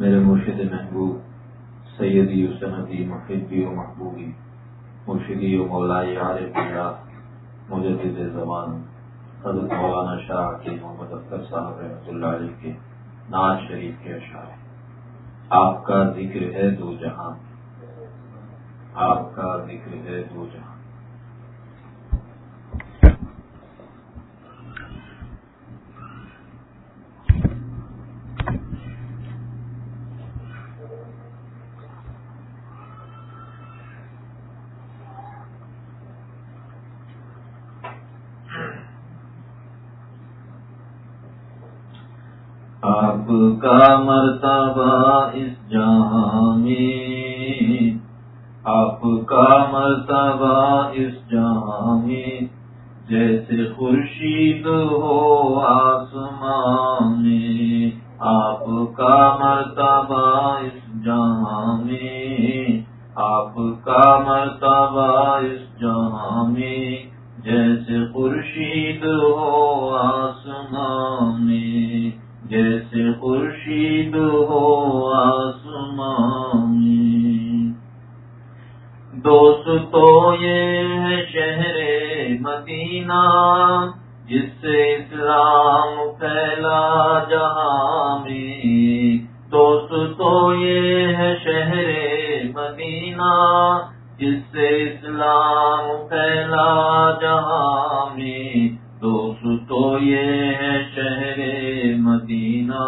میرے مرشد محبوب، سیدی و سندی محبی و محبوبی، مرشدی و مولائی عارف اللہ، مجدد زبان، حضرت مولانا شاہ کے محمد اختر صاحب رحمۃ اللہ علیہ کے ناز شریف کے اشعار آپ کا ذکر ہے دو جہاں آپ کا ذکر ہے دو جہاں آپ کا مرتبہ اس جہاں میں آپ کا مرتبہ اس جہاں میں جیسے خورشید ہو آسمان میں آپ کا مرتبہ اس جہاں میں آپ کا مرتبہ اس جہاں میں جیسے خورشید ہو آسمان میں جیسے خورشید ہو آسمان دوست تو یہ ہے شہر مدینہ، جس سے اسلام پھیلا جہاں میں۔ دوست تو یہ ہے شہر مدینہ، جس سے اسلام پھیلا جہاں میں۔ دوست تو یہ ہے شہر مدینہ،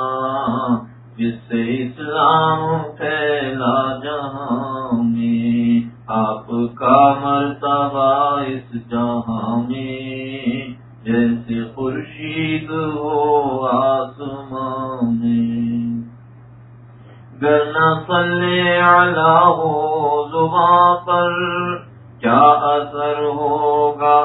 جس سے اسلام پھیلا جہاں میں۔ آپ کا مرتبہ اس جہاں میں، جیسے خورشید ہو آسمان میں۔ گرنا سلے ہو زباں پر کیا اثر ہوگا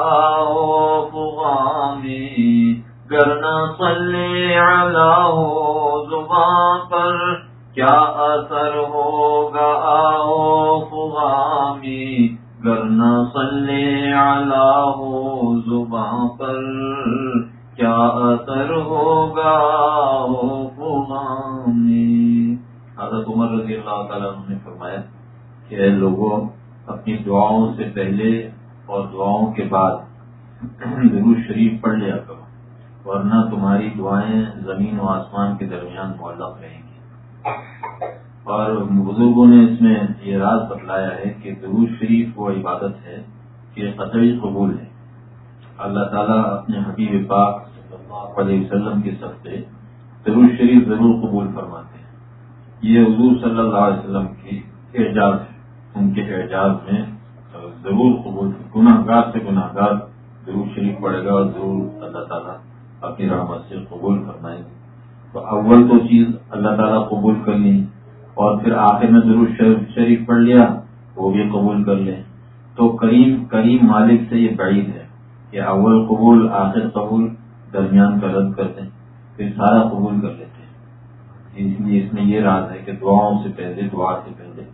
میں گرنا سلے ہو زباں پر، کیا اثر ہوگا میں گرنا سلے ہو زباں پر، کیا اثر ہوگا میں حضرت عمر رضی اللہ تعالیٰ نے فرمایا کہ لوگوں اپنی دعاؤں سے پہلے اور دعاؤں کے بعد ضرور شریف پڑھ لیا کرو، ورنہ تمہاری دعائیں زمین و آسمان کے درمیان معلق رہیں گی۔ اور بزرگوں نے اس میں یہ راز بتلایا ہے کہ ضرور شریف وہ عبادت ہے کہ قطعی قبول ہے۔ اللہ تعالیٰ اپنے حبیب پاک صلی اللہ علیہ وسلم کے سب سے ضرور شریف ضرور قبول فرماتے ہیں۔ یہ حضور صلی اللہ علیہ وسلم کی اعجاز ہے۔ ان کے اعجاز میں ضرور قبول گناہ گار سے گناہ گار ضرور شریف پڑے گا اور ضرور اللہ تعالیٰ اپنی رحمت سے قبول فرمائے گی تو اول تو چیز اللہ تعالیٰ قبول کر لی اور پھر آخر میں ضرور شریف پڑھ لیا، وہ بھی قبول کر لیں۔ تو کریم کریم مالک سے یہ بعید ہے کہ اول قبول، آخر قبول درمیان کا رد کر دیں، پھر سارا قبول کر لیتے ہیں۔ اس لیے اس میں یہ راز ہے کہ دعاؤں سے پہلے، دعا سے پہلے۔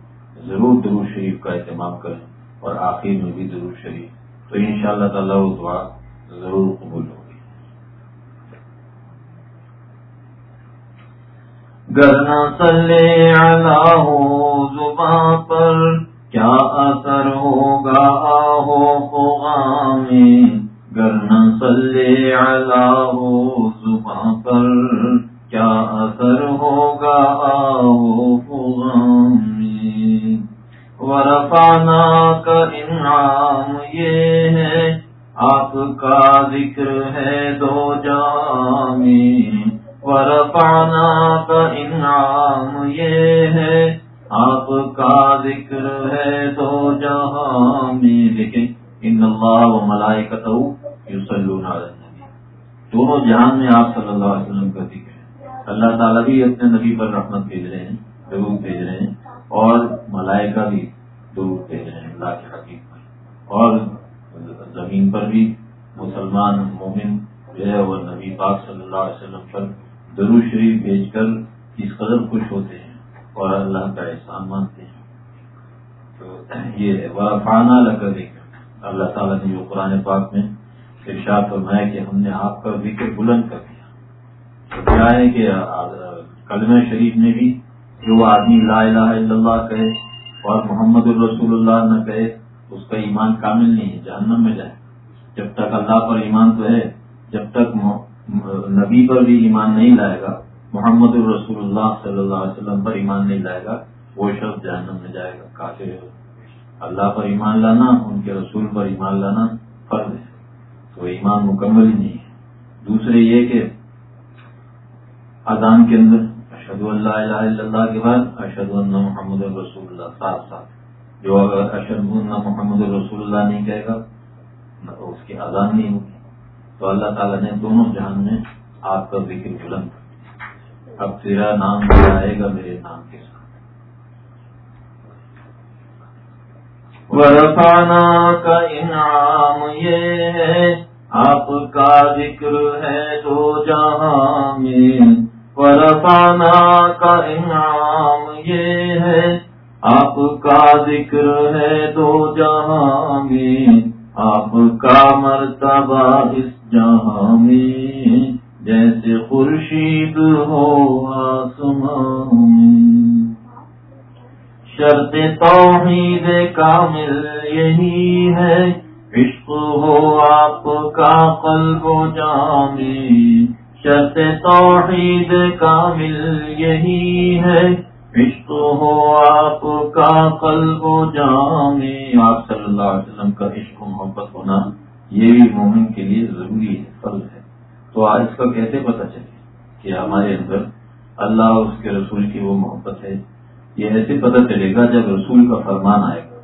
ضرور درود شریف کا اہتمام کریں اور آخر میں بھی ضرور شریف۔ تو ان شاء اللہ تعالیٰ وہ دعا ضرور قبول ہوگی۔ گرنا سلے ہو زباں پر کیا اثر ہوگا ہو میں گرنا سلے ہو زباں پر کیا اثر ہوگا ورفانا کا انعام یہ ہے، آپ کا ذکر ہے دو جامی۔ ورفانا کا انعام یہ ہے، آپ کا ذکر ہے دو جہاں میں لیکن ان اللہ و ملائی کا تو دونوں جہان میں آپ صلی اللہ علیہ وسلم کا ذکر ہے۔ اللہ تعالیٰ بھی اپنے نبی پر رحمت بھیج رہے ہیں بھیج رہے ہیں اور ملائکہ بھی۔ دور ہیں، اللہ کے حقیق میں اور زمین پر بھی مسلمان مومن جو ہے وہ نبی پاک صلی اللہ علیہ وسلم پر درو شریف بھیج کر اس قدر خوش ہوتے ہیں اور اللہ کا احسان مانتے ہیں۔ تو یہ وفانہ لگا دیکھ اللہ تعالیٰ نے جو قرآن پاک میں ارشاد فرمایا کہ ہم نے آپ کا ذکر بلند کر دیا۔ تو کیا ہے کہ کلمہ شریف میں بھی جو آدمی لا الہ الا اللہ کہے اور محمد الرسول اللہ نہ کہے، اس کا ایمان کامل نہیں ہے، جہنم میں جائے۔ جب تک اللہ پر ایمان تو ہے، جب تک نبی پر بھی ایمان نہیں لائے گا، محمد الرسول اللہ صلی اللہ علیہ وسلم پر ایمان نہیں لائے گا، وہ شخص جہنم میں جائے گا کافی اللہ پر ایمان لانا، ان کے رسول پر ایمان لانا فرض ہے۔ تو ایمان مکمل ہی نہیں ہے۔ دوسرے یہ کہ اذان کے اندر اشد اللہ الہ الا اللہ کے بعد اشد اللہ محمد الرسول اللہ ساتھ ساتھ. جو اگر اشد اللہ محمد الرسول اللہ نہیں کہے گا تو اس کی اذان نہیں ہوگی. تو اللہ تعالیٰ نے دونوں جہان میں آپ کا ذکر بلند اب تیرا نام آئے گا میرے نام کے ساتھ۔ ورفانا کا انعام یہ ہے آپ کا ذکر ہے دو جہاں میں۔ ورفانا کا انعام یہ ہے۔ آپ کا ذکر ہے دو جہاں میں آپ کا مرتبہ اس جہاں میں جیسے خورشید ہو آسمان شرط توحید کامل یہی ہے۔ عشق ہو آپ کا قلب و جامی شرط توحید کامل یہی ہے۔ عشق ہو آپ کا قلب و جامی آپ صلی اللہ علیہ وسلم کا عشق و محبت ہونا یہ بھی مومن کے لیے ضروری ہے فرض ہے۔ تو آج اس کا کیسے پتہ چلے کہ ہمارے اندر اللہ اور اس کے رسول کی وہ محبت ہے؟ یہ ایسے پتہ چلے گا جب رسول کا فرمان آئے گا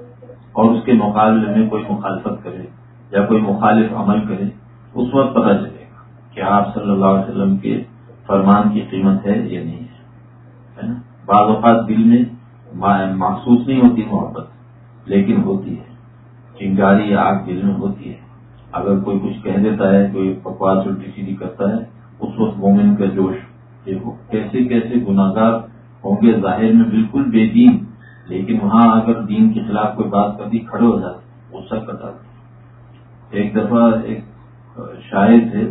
اور اس کے مقابلے میں کوئی مخالفت کرے یا کوئی مخالف عمل کرے، اس وقت پتہ چلے کہ آپ صلی اللہ علیہ وسلم کے فرمان کی قیمت ہے یا نہیں ہے نا؟ بعض اوقات دل میں محسوس نہیں ہوتی محبت، لیکن ہوتی ہے۔ چنگاری آگ دل میں ہوتی ہے۔ اگر کوئی کچھ کہہ دیتا ہے، کوئی بکواس الٹی سیدھی کرتا ہے، اس وقت مومن کا جوش کیسے کیسے گناگار ہوں گے؟ ظاہر میں بالکل بے دین، لیکن وہاں اگر دین کے خلاف کوئی بات کبھی کھڑے ہو جاتے غصہ کر جاتے ایک دفعہ ایک شاعر تھے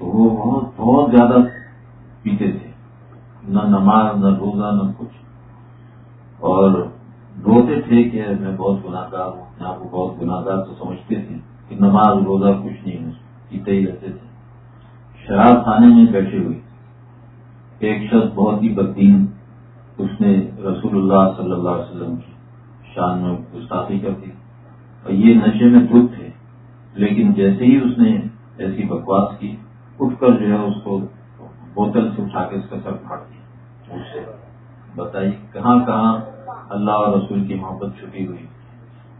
تو وہ بہت بہت زیادہ پیتے تھے۔ نہ نماز، نہ روزہ، نہ کچھ۔ اور روتے تھے کہ میں بہت گناہ گار ہوں اپنے آپ کو بہت گناہ گار تو سمجھتے تھے کہ نماز، روزہ کچھ نہیں ہے، پیتے ہی رہتے تھے۔ شراب خانے میں بیٹھے ہوئے۔ ایک شخص بہت ہی بدین اس نے رسول اللہ صلی اللہ علیہ وسلم کی شان میں گستاخی کر دی۔ اور یہ نشے میں دودھ تھے، لیکن جیسے ہی اس نے ایسی بکواس کی اٹھ کر جو ہے اس کو بوتل سے اٹھا کے اس کا سر پھاڑ دیا۔ اس سے بتائیے کہاں کہاں اللہ اور رسول کی محبت چھپی ہوئی۔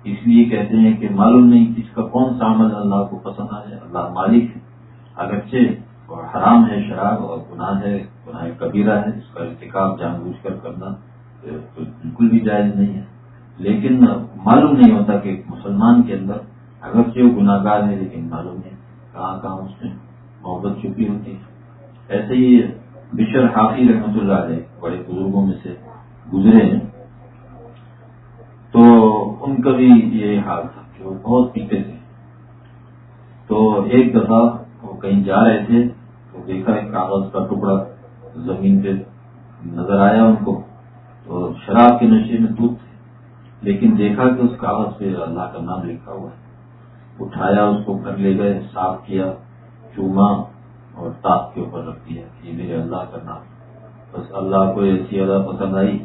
اس لیے کہتے ہیں کہ معلوم نہیں کس کا کون سا عمل اللہ کو پسند آ جائے اللہ مالک ہے۔ اگرچہ حرام ہے، شراب اور گناہ ہے، گناہ کبیرہ ہے، اس کا ارتکاب جان بوجھ کر کرنا بالکل بھی جائز نہیں ہے۔ لیکن معلوم نہیں ہوتا کہ مسلمان کے اندر اگرچہ وہ گناہ گار ہے لیکن معلوم نہیں کہاں کہاں اس میں محبت چھپی ہوتی ہے ایسے ہی بشر حافی رحمت اللہ علیہ بڑے بزرگوں میں سے گزرے ہیں۔ تو ان کا بھی یہ حال تھا کہ وہ بہت پیتے تھے۔ تو ایک دفعہ وہ کہیں جا رہے تھے تو دیکھا ایک کاغذ کا ٹکڑا زمین پہ نظر آیا ان کو۔ تو شراب کے نشے میں دودھ تھے۔ لیکن دیکھا کہ اس کاغذ پہ اللہ کا نام لکھا ہوا ہے۔ اٹھایا، اس کو گھر لے گئے، صاف کیا۔ چوما اور تاپ کے اوپر رکھ دیا یہ میرے اللہ کا نام بس اللہ کو ایسی ادا پسند آئی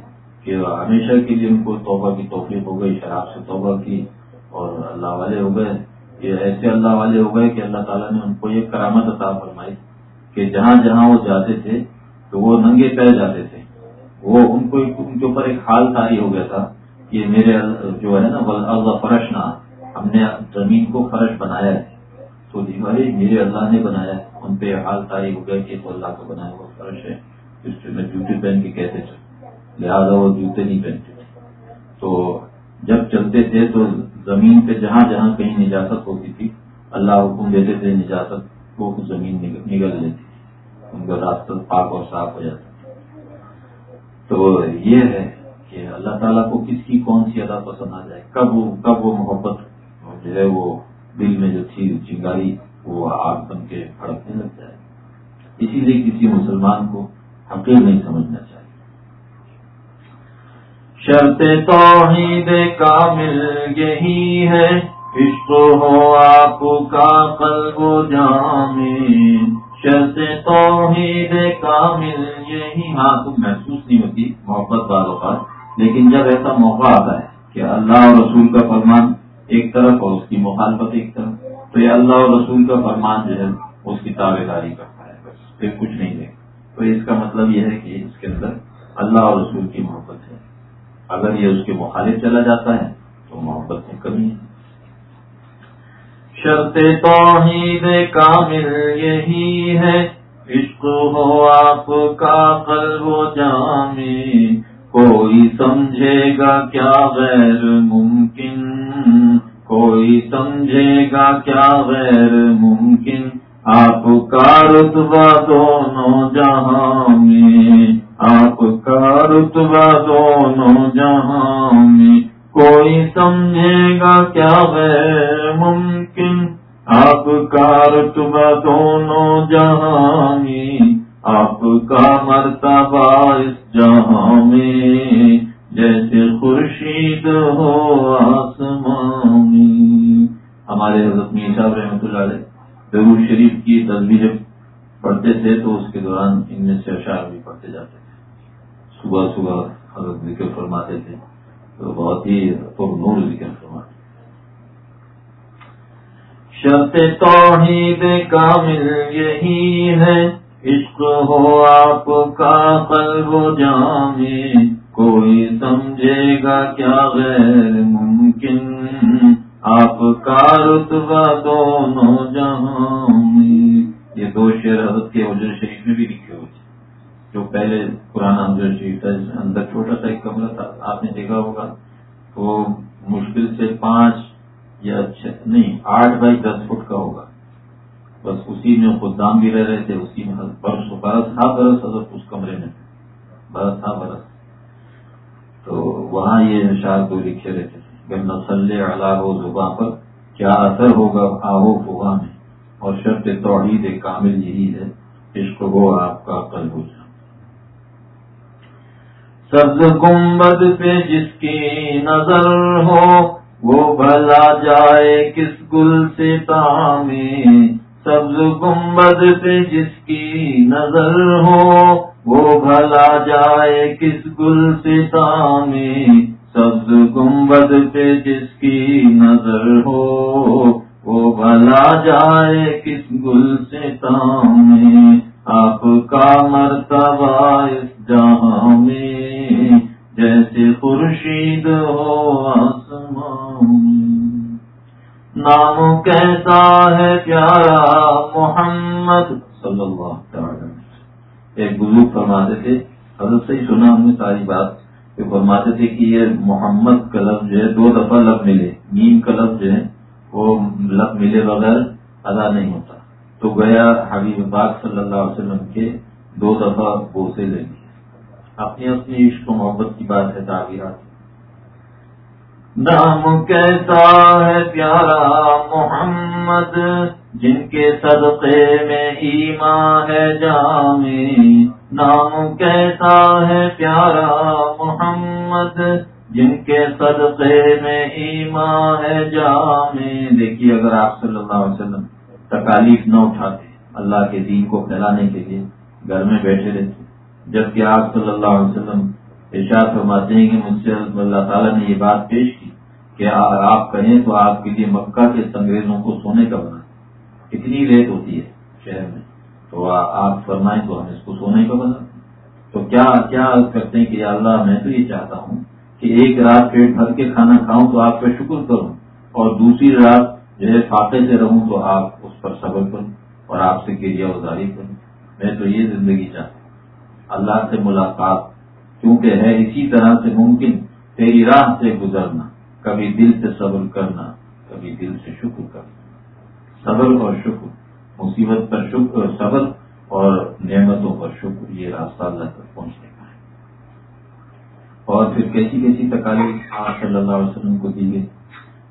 کہ ہمیشہ کے لیے ان کو توبہ کی توفیق ہو گئی، شراب سے توبہ کی اور اللہ والے ہو گئے۔ یہ ایسے اللہ والے ہو گئے کہ اللہ تعالیٰ نے ان کو یہ کرامت عطا فرمائی کہ جہاں جہاں وہ جاتے تھے تو وہ ننگے پہ جاتے تھے۔ وہ ان کو ان کے اوپر ایک حال تاری ہو گیا تھا کہ میرے جو ہے نا فرش نہ ہم نے زمین کو فرش بنایا ہے۔ تو جی بھائی میرے اللہ نے بنایا، ان پہ حال تاری ہو گیا کہ اللہ کا بنایا ہوا فرش ہے، اس پہ میں جوتے پہن کے کہتے تھے۔ لہٰذا وہ جوتے نہیں پہنتے تھے۔ تو جب چلتے تھے تو زمین پہ جہاں جہاں کہیں نجاست ہوتی تھی، اللہ حکم دیتے تھے نجاست، وہ زمین نگل لیتی ان کا راستہ پاک اور صاف ہو جاتا تو یہ ہے کہ اللہ تعالیٰ کو کس کی کون سی ادا پسند آ جائے؟ کب وہ کب وہ محبت جو ہے وہ دل میں جو تھی چنگاری وہ آگ بن کے پھڑکنے لگ جائے۔ اسی لیے کسی مسلمان کو حقیق نہیں سمجھنا چاہیے۔ شرط توحید کامل یہی ہے۔ عشق ہو آپ کا قلب و جامع۔ شرط توحید کامل یہی۔ ہاں تم محسوس نہیں ہوتی، محبت والوں کا لیکن جب ایسا موقع آتا ہے کہ اللہ اور رسول کا فرمان ایک طرف اور اس کی مخالفت ایک طرف۔ تو یہ اللہ اور رسول کا فرمان جو ہے، اس کی تابے داری کرتا ہے۔ بس پھر کچھ نہیں ہے تو اس کا مطلب یہ ہے کہ اس کے اندر اللہ اور رسول کی محبت ہے۔ اگر یہ اس کے مخالف چلا جاتا ہے، تو محبت میں کمی ہے۔ شرط توحید کامل یہی ہے۔ عشق ہو آپ کا قلب و جامع۔ کوئی سمجھے گا کیا غیر ممکن؟ کوئی سمجھے گا کیا غیر ممکن؟ آپ کا رتبہ دونوں جہاں میں، آپ کا رتبہ دونوں جہاں میں۔ کوئی سمجھے گا کیا غیر ممکن؟ آپ کا رتبہ دونوں جہاں میں۔ آپ کا مرتبہ اس جہاں میں۔ جیسے خورشید ہو علیہ ضرور شریف کی تصویر جب پڑھتے تھے تو اس کے دوران ان میں سے اشعار بھی پڑھتے جاتے تھے۔ صبح صبح حضرت ذکر فرماتے تھے۔ تو بہت ہی نور ذکر فرماتے شرط توحید کامل یہی ہے۔ عشق ہو آپ کا قلب و جامع کوئی سمجھے گا کیا غیر ممکن۔ آپ کا رتبہ دونوں جہاں یہ دو شعر حضرت کے حجر شریف میں بھی لکھے ہوئے تھے۔ جو پہلے پرانا حجر شریف تھا اندر چھوٹا سا ایک کمرہ تھا، آپ نے دیکھا ہوگا۔ وہ مشکل سے پانچ یا چھ، نہیں، آٹھ بائی دس فٹ کا ہوگا۔ بس اسی میں خدام بھی رہ رہے تھے، اسی میں برس برس ہاں برس حضرت اس کمرے میں برس ہاں برس۔ تو وہاں یہ اشار دو لکھے رہتے تھے نسل اللہ ہو زباں پر کیا اثر ہوگا آہو فغا میں؟ اور شرط توحید کامل یہی ہے عشق ہو آپ کا کل ہو جائے۔ سبز گنبد پہ جس کی نظر ہو، وہ بھلا جائے کس گل سے تعمیر سبز گنبد پہ جس کی نظر ہو، وہ بھلا جائے کس گل سے تعمیر سبز گنبد پہ جس کی نظر ہو، وہ بھلا جائے کس گل سے تام آپ کا مرتبہ اس جہاں میں، جیسے خورشید ہو آسمان نام کیسا ہے پیارا محمد۔ صلی اللہ تعالی ایک بزرگ فرماتے تھے، حضرت سے ہی سنا ہم نے ساری بات۔ کہ فرماتے تھے کہ یہ محمد کا لفظ جو ہے دو دفعہ لفظ ملے نیم کا لفظ جو ہے وہ لفظ ملے بغیر ادا نہیں ہوتا۔ تو گیا حبیب پاک صلی اللہ علیہ وسلم کے دو دفعہ بوسے لیں گے اپنی اپنی عشق و محبت کی بات ہے، تعبیرات۔ نام کیسا ہے پیارا محمد، جن کے صدقے میں ایمان ہے جامع۔ نام کیسا ہے پیارا محمد، جن کے صدقے میں ایمان ہے جامع۔ دیکھیے اگر آپ صلی اللہ علیہ وسلم تکالیف نہ اٹھاتے اللہ کے دین کو پھیلانے کے لیے، گھر میں بیٹھے رہتے۔ جبکہ آپ صلی اللہ علیہ وسلم ارشاد فرماتے ہیں کہ مجھ سے اللہ تعالیٰ نے یہ بات پیش کی کہ آپ کہیں تو آپ کے لیے مکہ کے انگریزوں کو سونے کا بنا اتنی ریت ہوتی ہے شہر میں۔ تو آپ فرمائیں تو ہم اس کو سونے کا بنا۔ تو کیا کیا کرتے ہیں کہ اللہ، میں تو یہ چاہتا ہوں کہ ایک رات پیٹ بھر کے کھانا کھاؤں تو آپ کا شکر کروں، اور دوسری رات جو ہے فاقے سے رہوں تو آپ اس پر صبر کروں اور آپ سے گریا ازاری کروں۔ میں تو یہ زندگی چاہتا ہوں۔ اللہ سے ملاقات، کیونکہ ہے اسی طرح سے ممکن تیری راہ سے گزرنا، کبھی دل سے صبر کرنا، کبھی دل سے شکر کرنا۔ صبر اور شکر۔ مصیبت پر شکر صبر اور نعمتوں پر شکر، یہ راستہ اللہ تک پہنچنے کا ہے۔ اور پھر کیسی کیسی تکالیف آپ صلی اللہ علیہ وسلم کو دی گئی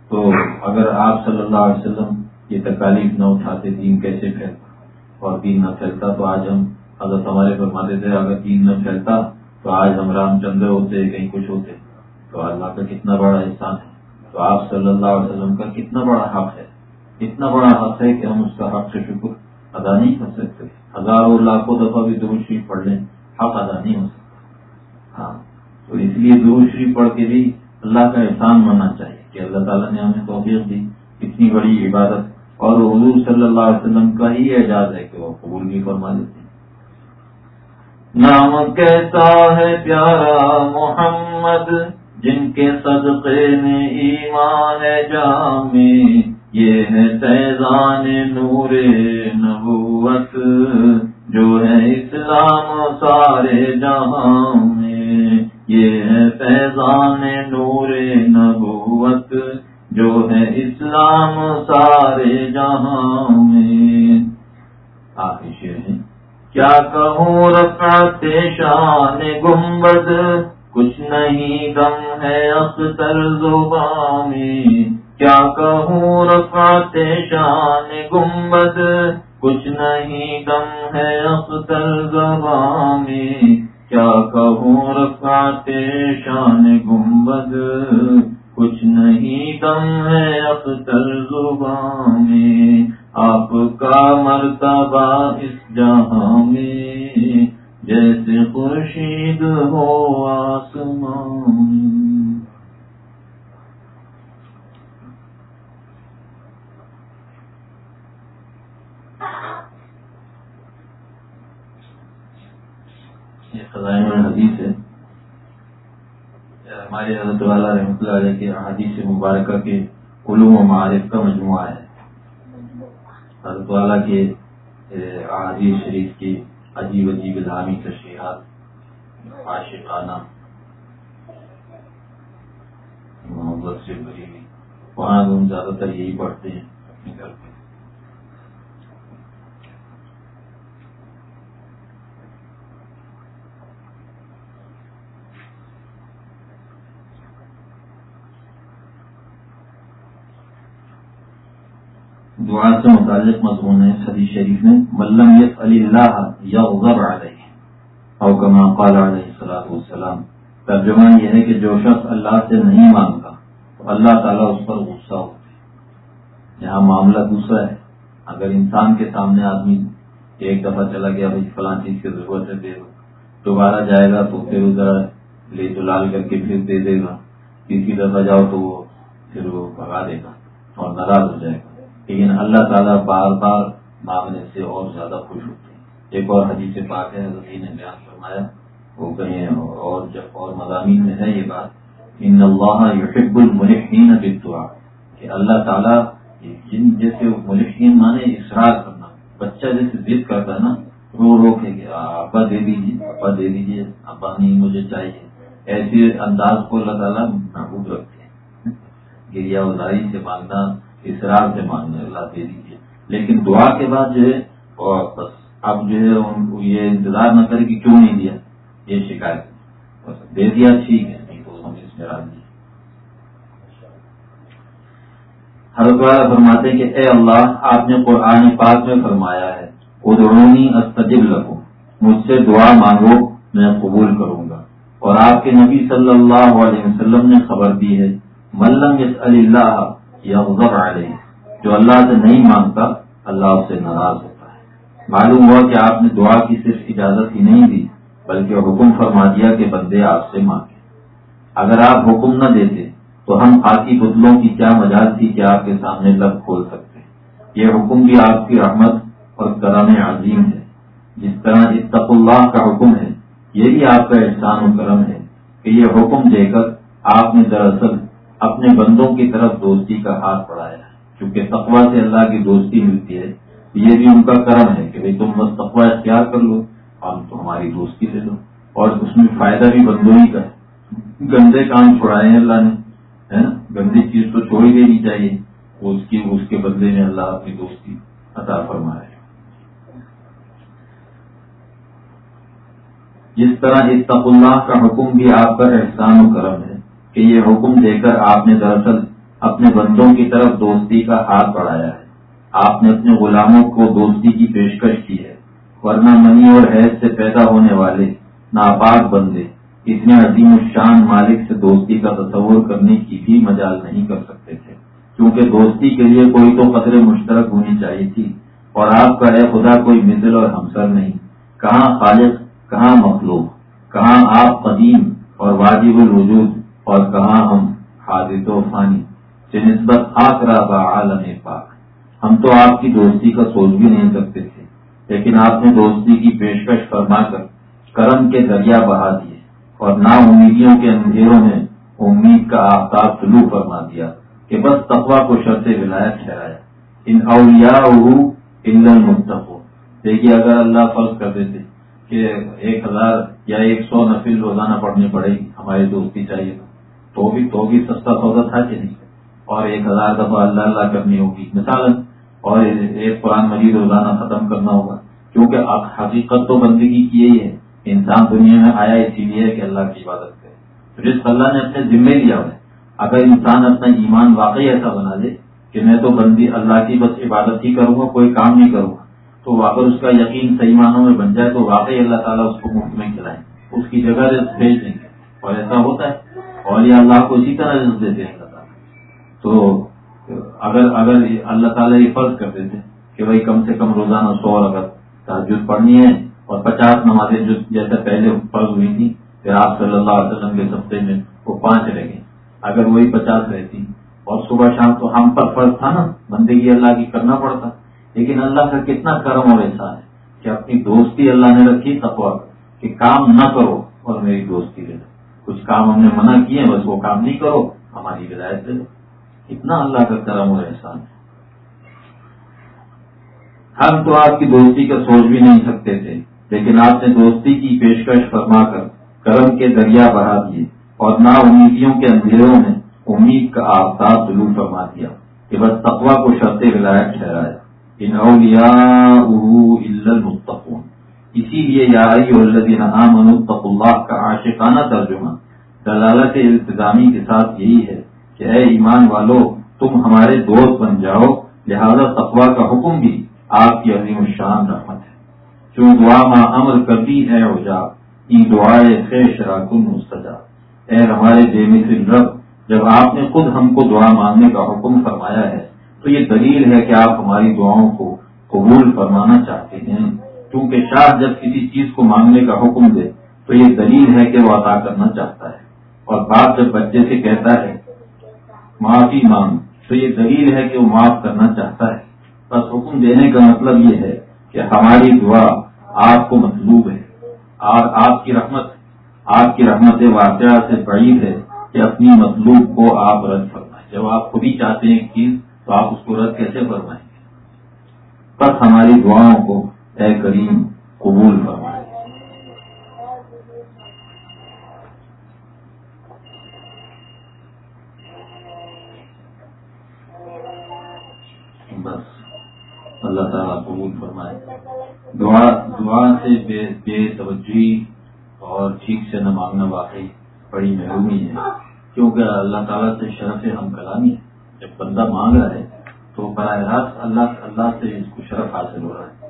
تو اگر آپ صلی اللہ علیہ وسلم یہ تکالیف نہ اٹھاتے، دین کیسے پھیلتا؟ اور دین نہ پھیلتا تو آج ہم اگر ہمارے فرماتے تھے، اگر دین نہ پھیلتا تو آج ہم رام چندر ہوتے، کہیں کچھ ہوتے۔ تو اللہ کا کتنا بڑا احسان ہے۔ تو آپ صلی اللہ علیہ وسلم کا کتنا بڑا حق ہے۔ اتنا بڑا حق ہے کہ ہم اس کا حق سے شکر ادا نہیں کر سکتے۔ ہزاروں لاکھوں دفعہ بھی درود شریف پڑھ لیں، حق ادا نہیں ہو سکتا۔ ہاں تو اس لیے درود شریف پڑھ کے بھی اللہ کا احسان ماننا چاہیے کہ اللہ تعالیٰ نے ہمیں توفیق دی۔ اتنی بڑی عبادت۔ اور حضور صلی اللہ علیہ وسلم کا ہی اعجاز ہے کہ وہ قبول بھی فرما دیتے ہیں۔ نام کہتا ہے پیارا محمد، جن کے صدقے میں ایمان جامع۔ یہ ہے فیضان نور نبوت جو ہے اسلام سارے جہاں میں۔ یہ ہے فیضان نور نبوت جو ہے اسلام سارے جہاں میں۔ آخر ہے۔ کیا کہوں رفعت شان گنبد؟ کچھ نہیں دم ہے اختر زبان میں۔ کیا کہوں رفعت شان گنبد؟ کچھ نہیں دم ہے اختر زبان میں۔ کیا کہوں رفعت شان گنبد؟ کچھ نہیں دم ہے اختر زبان میں۔ آپ کا مرتبہ اس جہاں میں۔ جیسے خورشید ہو آسمان یہ خزائن حدیث ہے ہمارے حضرت والا رحمۃ اللہ کے حدیث مبارکہ کے علوم و معارف کا مجموعہ ہے۔ حضرت والا کے احادیث شریف کی عجیب عجیب الہامی تشریحات، عاشقانہ، محبت سے بھری ہوئی۔ وہاں ہم زیادہ تر یہی پڑھتے ہیں۔ اپنے گھر پہ دعا سے متعلق مضمون ہے، حدیث شریف میں ملم یس علی اللہ یا غب علیہ اوکما قال علیہ السلام والسلام۔ ترجمہ یہ ہے کہ جو شخص اللہ سے نہیں مانگتا، تو اللہ تعالیٰ اس پر غصہ ہوتے ہیں یہاں معاملہ دوسرا ہے۔ اگر انسان کے سامنے آدمی ایک دفعہ چلا گیا، بھائی، فلاں چیز کی ضرورت ہے، دے دو۔ دوبارہ جائے گا تو پھر ادھر لے تو لال کر کے پھر دے دے گا۔ تیسری دفعہ جاؤ تو وہ پھر وہ بھگا دے گا اور ناراض ہو جائے گا۔ لیکن اللہ تعالیٰ بار بار مانگنے سے اور زیادہ خوش ہوتے ہیں۔ ایک اور حدیث پاک ہے، حضرت نے بیان فرمایا، وہ کہیں اور جب اور مضامین میں ہے یہ بات، ان اللہ یحب الملحین بالدعاء کہ اللہ تعالیٰ جن جیسے ملحین مانے، اصرار کرنا، بچہ جیسے ضد کرتا ہے نا، رو رو کے ابا دے دیجیے ابا دے دیجیے ابا نہیں، مجھے چاہیے۔ ایسے انداز کو اللہ تعالیٰ محبوب رکھتے ہیں۔ گریا اداری سے مانگنا اسرار سے مانگنا اللہ دے دیجیے لیکن دعا کے بعد جو ہے بس اب جو ہے، ان کو یہ انتظار نہ کرے کہ کیوں نہیں دیا؟ یہ شکایت بس دے دیا، ٹھیک ہے، نہیں تو ہم اس میں راضی ہر دوارا فرماتے کہ اے اللہ، آپ نے قرآن پاک میں فرمایا ہے ادرونی استجب لگو مجھ سے دعا مانگو، میں قبول کروں گا۔ اور آپ کے نبی صلی اللہ علیہ وسلم نے خبر دی ہے ملم یس اللہ یا غضب علیہ، جو اللہ سے نہیں مانگتا، اللہ اس سے ناراض ہوتا ہے۔ معلوم ہوا کہ آپ نے دعا کی، صرف اجازت ہی نہیں دی، بلکہ حکم فرما دیا کہ بندے آپ سے مانگے اگر آپ حکم نہ دیتے، تو ہم خاصی بدلوں کی کیا مجاز تھی کہ آپ کے سامنے لب کھول سکتے۔ یہ حکم بھی آپ کی رحمت اور کرم عظیم ہے۔ جس طرح اتق اللہ کا حکم ہے، یہ بھی آپ کا احسان و کرم ہے کہ یہ حکم دے کر آپ نے دراصل اپنے بندوں کی طرف دوستی کا ہاتھ بڑھایا ہے۔ چونکہ تقوا سے اللہ کی دوستی ملتی ہے یہ بھی ان کا کرم ہے کہ بھائی تم بس تقوا اختیار کر لو، ہم تو ہماری دوستی لے لو۔ اور اس میں فائدہ بھی بندوں ہی کا ہے۔ گندے کام چھوڑائے ہیں اللہ نے گندی چیز تو چھوڑ ہی دینی چاہیے۔ اس کی، اس کے بدلے میں اللہ اپنی دوستی عطا فرمائے۔ جس طرح اتق اللہ کا حکم بھی آپ کا احسان و کرم ہے۔ کہ یہ حکم دے کر آپ نے دراصل اپنے بندوں کی طرف دوستی کا ہاتھ بڑھایا ہے۔ آپ نے اپنے غلاموں کو دوستی کی پیشکش کی ہے۔ ورنہ منی اور حیض سے پیدا ہونے والے ناپاک بندے اتنے عظیم الشان مالک سے دوستی کا تصور کرنے کی بھی مجال نہیں کر سکتے تھے۔ کیونکہ دوستی کے لیے کوئی تو قدر مشترک ہونی چاہیے تھی اور آپ کا اے خدا کوئی مثل اور ہمسر نہیں۔ کہاں خالق، کہاں مخلوق، کہاں آپ قدیم اور واجب الوجود؟ اور کہاں ہم حادث و فانی سے نسبت آک رہا عالم پاک۔ ہم تو آپ کی دوستی کا سوچ بھی نہیں سکتے تھے، لیکن آپ نے دوستی کی پیشکش فرما کر کرم کے دریا بہا دیے اور نا امیدیوں کے اندھیروں میں امید کا آفتاب طلوع فرما دیا کہ بس تقوا کو شرط ولایت ٹھہرایا۔ ان اولیاء ان المتقو دیکھیے، اگر اللہ فرض کر دیتے کہ ایک ہزار یا ایک سو نفل روزانہ پڑھنی پڑے گی، ہماری دوستی چاہیے تو بھی تو بھی سستا سودا تھا کہ نہیں؟ اور ایک ہزار دفعہ اللہ اللہ کرنی ہوگی۔ مثال اور ایک قرآن مجید روزانہ ختم کرنا ہوگا۔ کیونکہ حقیقت تو بندگی کی یہی ہے۔ انسان دنیا میں آیا اسی لیے کہ اللہ کی عبادت کرے۔ تو جس اللہ نے اپنے ذمے لیا ہے اگر انسان اپنا ایمان واقعی ایسا بنا لے کہ میں تو بندی اللہ کی بس عبادت ہی کروں گا، کوئی کام نہیں کروں گا، تو اگر اس کا یقین صحیح معنوں میں بن جائے تو واقعی اللہ تعالیٰ اس کو مفت میں کھلائیں اس کی جگہ بھیج دیں گے۔ اور ایسا ہوتا ہے۔ اور یہ اللہ کو اسی طرح رزق دیتے ہیں اللہ تعالیٰ تو اگر اگر اللہ تعالیٰ یہ فرض کر دیتے کہ بھائی کم سے کم روزانہ سو اگر تحجد پڑھنی ہے اور پچاس نمازیں جو جیسے پہلے فرض ہوئی تھی پھر آپ صلی اللہ علیہ وسلم کے سفتے میں وہ پانچ رہ گئے۔ اگر وہی پچاس رہتی اور صبح شام تو ہم پر فرض تھا نا، بندگی اللہ کی کرنا پڑتا۔ لیکن اللہ کا کتنا کرم اور احسان ہے کہ اپنی دوستی اللہ نے رکھی تقوا کہ کام نہ کرو اور میری دوستی لے لو کچھ کام ہم نے منع کیے بس وہ کام نہیں کرو، ہماری ہدایت لے لو اتنا اللہ کا کرم اور احسان ہے۔ ہم تو آپ کی دوستی کا سوچ بھی نہیں سکتے تھے، لیکن آپ نے دوستی کی پیشکش فرما کر کرم کے دریا بڑھا دیے اور نا امیدیوں کے اندھیروں میں امید کا آفتاب ضرور فرما دیا کہ بس تقوا کو شرط ولایت ٹھہرایا ان المتقون۔ اسی لیے الذین آمنوا اللہ کا عاشقانہ ترجمہ دلالت التظامی کے ساتھ یہی ہے کہ اے ایمان والو، تم ہمارے دوست بن جاؤ، لہذا تقوا کا حکم بھی آپ کی عظیم الشان رحمت ہے۔ جو دعا ماں امر کرتی ہے جا ای دعائے خیر شراکن مستجا اے ہمارے بے مثل رب، جب آپ نے خود ہم کو دعا مانگنے کا حکم فرمایا ہے، تو یہ دلیل ہے کہ آپ ہماری دعاؤں کو قبول فرمانا چاہتے ہیں۔ کیونکہ شاہ جب کسی چیز کو مانگنے کا حکم دے تو یہ دلیل ہے کہ وہ عطا کرنا چاہتا ہے۔ اور باپ جب بچے سے کہتا ہے، معافی مانگ، تو یہ دلیل ہے کہ وہ معاف کرنا چاہتا ہے۔ بس حکم دینے کا مطلب یہ ہے کہ ہماری دعا آپ کو مطلوب ہے۔ اور آپ کی رحمت، آپ کی رحمت واقعہ سے بعید ہے کہ اپنی مطلوب کو آپ رد فرمائیں۔ جب آپ خود ہی چاہتے ہیں چیز، تو آپ اس کو رد کیسے فرمائیں گے؟ بس ہماری دعاؤں کو اے کریم، قبول فرمائے بس، اللہ تعالیٰ قبول فرمائے۔ دعا دعا سے بے بے توجہی اور ٹھیک سے نہ مانگنا واقعی بڑی محرومی ہے، کیونکہ اللہ تعالیٰ سے شرف ہم کلامی ہے جب بندہ مانگ رہا ہے تو براہ راست اللہ اللہ سے اس کو شرف حاصل ہو رہا ہے۔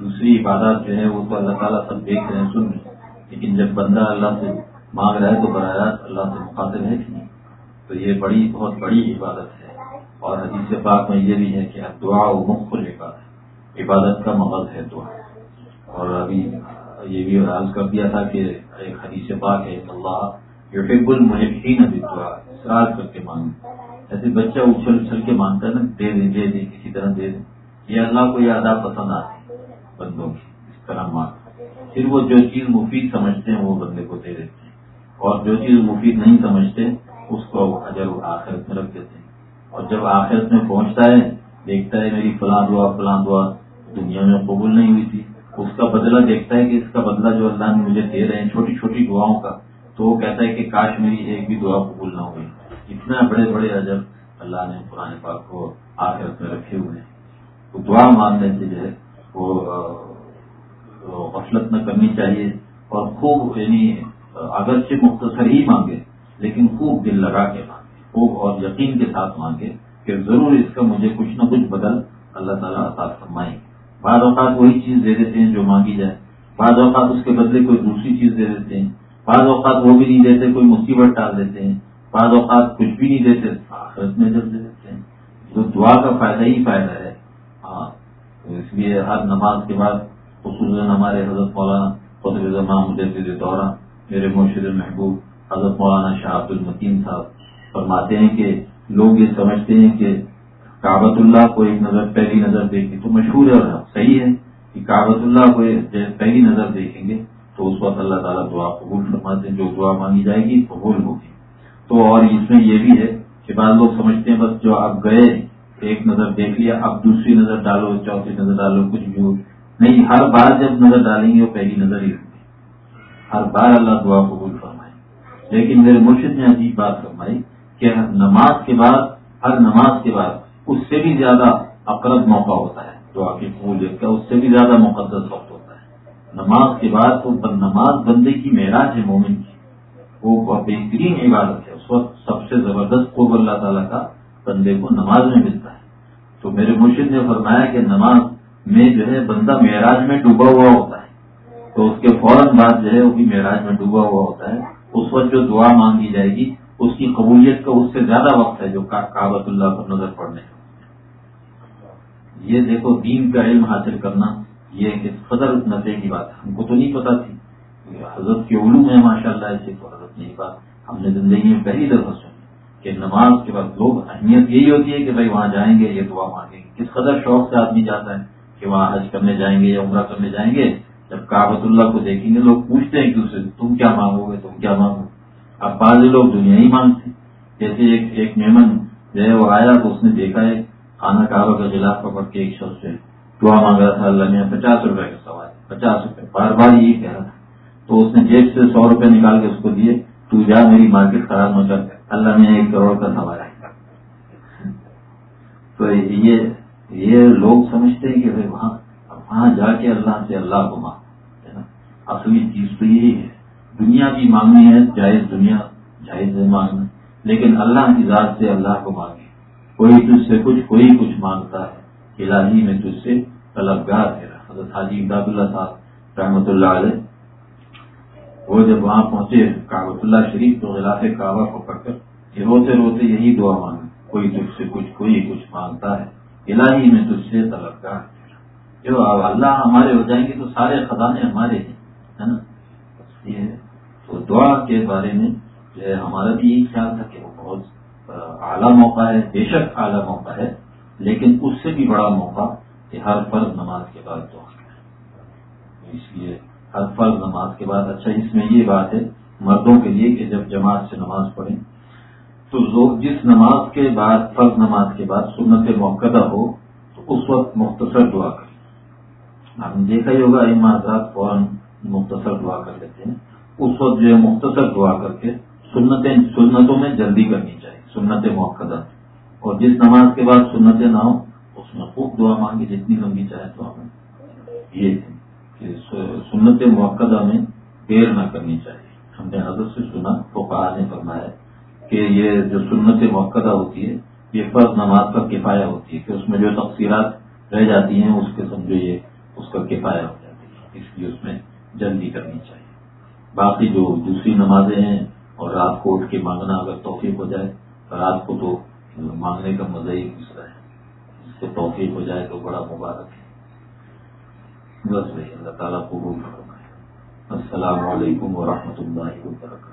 دوسری عبادت جو ہے وہ تو اللہ تعالیٰ سب دیکھ رہے ہیں، سن رہے ہیں۔ لیکن جب بندہ اللہ سے مانگ رہا ہے تو براہ راست اللہ سے مخاطب ہے کہ نہیں؟ تو یہ بڑی، بہت بڑی عبادت ہے۔ اور حدیث پاک میں یہ بھی ہے کہ دعا و عبادت۔ عبادت کا مغز ہے دعا۔ اور ابھی یہ بھی عرض کر دیا تھا کہ ایک حدیث پاک ہے اللہ یوٹیب المحفین ابھی دعا اصرار کر کے مانگ ایسے بچہ اچھل اچھل کے مانگتا ہے نا، دے دیں دے دیں کسی طرح دے دیں یہ اللہ کو یہ آداب پسند آتی بندوں کی اس طرح مانگ۔ پھر وہ جو چیز مفید سمجھتے ہیں وہ بندے کو دے دیتے ہیں۔ اور جو چیز مفید نہیں سمجھتے، اس کو اجر آخرت میں رکھ دیتے ہیں۔ اور جب آخرت میں پہنچتا ہے، دیکھتا ہے میری فلاں دعا فلاں دعا دنیا میں قبول نہیں ہوئی تھی۔ اس کا بدلہ دیکھتا ہے کہ اس کا بدلہ جو اللہ نے مجھے دے رہے ہیں، چھوٹی چھوٹی دعاؤں کا۔ تو وہ کہتا ہے کہ کاش میری ایک بھی دعا قبول نہ ہوئی اتنا بڑے بڑے عجب اللہ نے پرانے پاک کو آخرت میں رکھے ہوئے ہیں۔ تو دعا ماننے سے جو ہے وہ غفلت نہ کرنی چاہیے اور خوب یعنی اگرچہ مختصر ہی مانگے، لیکن خوب دل لگا کے مانگے، خوب اور یقین کے ساتھ مانگے کہ ضرور اس کا مجھے کچھ نہ کچھ بدل اللہ تعالیٰ عطا فرمائیں بعض اوقات وہی چیز دے دیتے ہیں جو مانگی جائے، بعض اوقات اس کے بدلے کوئی دوسری چیز دے دیتے ہیں، بعض اوقات وہ بھی نہیں دیتے، کوئی مصیبت ڈال دیتے ہیں، بعض اوقات کچھ بھی نہیں دیتے، آخرت میں جب دے دیتے ہیں۔ تو دعا کا فائدہ ہی فائدہ ہے اس لیے ہر نماز کے بعد خصوصاً ہمارے حضرت مولانا قطب زمان مجھے دورہ میرے مرشد محبوب حضرت مولانا شاہ عبد المکین صاحب فرماتے ہیں کہ لوگ یہ سمجھتے ہیں کہ کابت اللہ کو ایک نظر پہلی نظر دیکھی تو مشہور ہے اور صحیح ہے کہ کابت اللہ کو پہلی نظر دیکھیں گے تو اس وقت اللہ تعالیٰ دعا قبول فرماتے ہیں، جو دعا مانگی جائے گی قبول ہوگی۔ تو اور اس میں یہ بھی ہے کہ بعض لوگ سمجھتے ہیں بس جو آپ گئے ایک نظر دیکھ لیا، اب دوسری نظر ڈالو، چوتھی نظر ڈالو، کچھ بھی ہو۔ نہیں، ہر بار جب نظر ڈالیں گے، وہ پہلی نظر ہی ہوگی۔ ہر بار اللہ دعا قبول فرمائے۔ لیکن میرے مرشد نے عجیب بات فرمائی کہ نماز کے بعد، ہر نماز کے بعد اس سے بھی زیادہ اقرب موقع ہوتا ہے۔ دعا کی قبولیت کا اس سے بھی زیادہ مقدس وقت ہوتا ہے۔ نماز کے بعد تو نماز بندے کی معراج ہے مومن کی۔ وہ بہترین عبادت ہے۔ اس وقت سب سے زبردست قرب اللہ تعالیٰ کا بندے کو نماز میں ملتا ہے۔ تو میرے مرشد نے فرمایا کہ نماز میں جو ہے بندہ معراج میں ڈوبا ہوا ہوتا ہے۔ تو اس کے فوراً بعد جو ہے وہ بھی معراج میں ڈوبا ہوا ہوتا ہے۔ اس وقت جو دعا مانگی جائے گی، اس کی قبولیت کا اس سے زیادہ وقت ہے جو کابت اللہ پر نظر پڑنے کا۔ یہ دیکھو، دین کا علم حاصل کرنا، یہ کس قدر نظر کی بات ہے۔ ہم کو تو نہیں پتا تھی۔ حضرت کی علوم ہے ماشاء اللہ ایسے تو حضرت نہیں بات ہم نے زندگی میں پہلی دفعہ کہ نماز کے بعد لوگ اہمیت یہی ہوتی ہے کہ بھائی وہاں جائیں گے یہ دعا مانگیں گے۔ کس قدر شوق سے آدمی جاتا ہے کہ وہاں حج کرنے جائیں گے یا عمرہ کرنے جائیں گے، جب کابت اللہ کو دیکھیں گے، لوگ پوچھتے ہیں کہ اسے تم کیا مانگو گے، تم کیا مانگو اب بعض لوگ دنیا ہی مانگتے جیسے ایک ایک مہمان جو ہے وہ آیا تو اس نے دیکھا ہے، خانہ کعبہ کا خلاف پکڑ کے ایک شخص سے دعا مانگ رہا تھا، اللہ نے پچاس روپے کا سوال پچاس روپے۔ بار بار یہی کہہ رہا تھا۔ تو اس نے جیب سے سو روپے نکال کے اس کو دیے، تو جا میری مارکیٹ خراب نہ کر اللہ نے ایک کروڑ کا سوال ہے تو یہ یہ لوگ سمجھتے ہیں کہ وہاں وہاں جا کے اللہ سے اللہ کو مانگ اصلی چیز تو یہی ہے۔ دنیا بھی مانگنی ہے، جائز دنیا، جائز ہے مانگنا، لیکن اللہ کی ذات سے اللہ کو مانگے۔ کوئی تجھ سے کچھ، کوئی کچھ مانگتا ہے۔ الہی میں تجھ سے طلبگار ہے۔ حضرت حاجی امداد اللہ صاحب رحمۃ اللہ علیہ وہ جب وہاں پہنچے کابت اللہ شریف تو غلاف کعبہ کو پڑھ کر روتے روتے یہی دعا مانگے کوئی تجھ سے کچھ، کوئی کچھ مانگتا ہے، الہی میں تجھ سے طلبگار جو اللہ ہمارے ہو جائیں گے تو سارے خزانے ہمارے ہیں، ہے نا؟ یہ تو دعا کے بارے میں جو ہے ہمارا بھی یہی خیال تھا کہ وہ بہت اعلیٰ موقع ہے، بے شک اعلیٰ موقع ہے، لیکن اس سے بھی بڑا موقع کہ ہر فرض نماز کے بعد دعا ہے اس لیے فرض نماز کے بعد۔ اچھا اس میں یہ بات ہے، مردوں کے لیے کہ جب جماعت سے نماز پڑھیں، تو لوگ جس نماز کے بعد، فرض نماز کے بعد سنت موقع ہو، تو اس وقت مختصر دعا کریں۔ آپ نے دیکھا ہی ہوگا حضرات فوراً مختصر دعا کر لیتے ہیں۔ اس وقت جو ہے، مختصر دعا کر کے سنتیں، سنتوں میں جلدی کرنی چاہیے، سنت موقع اور جس نماز کے بعد سنتیں نہ ہو اس میں خوب دعا مانگی، جتنی لمبی چاہے تو ہمیں یہ کہ سنت موقع میں دیر نہ کرنی چاہیے۔ ہم نے حضرت سے سنا تو نے فرمایا کہ یہ جو سنت موقع ہوتی ہے، یہ فرض نماز کا کفایہ ہوتی ہے کہ اس میں جو تفصیلات رہ جاتی ہیں، اس کے سمجھو یہ اس کا کفایہ ہو جاتی ہے۔ اس لیے اس میں جلدی کرنی چاہیے۔ باقی جو دوسری نمازیں ہیں اور رات کو اٹھ کے مانگنا اگر توفیق ہو جائے، رات کو تو مانگنے کا مزہ ہی دوسرا ہے۔ اس سے توفیق ہو جائے تو بڑا مبارک ہے۔ بس بھائی اللہ تعالیٰ قبول السلام علیکم ورحمۃ اللہ وبرکاتہ۔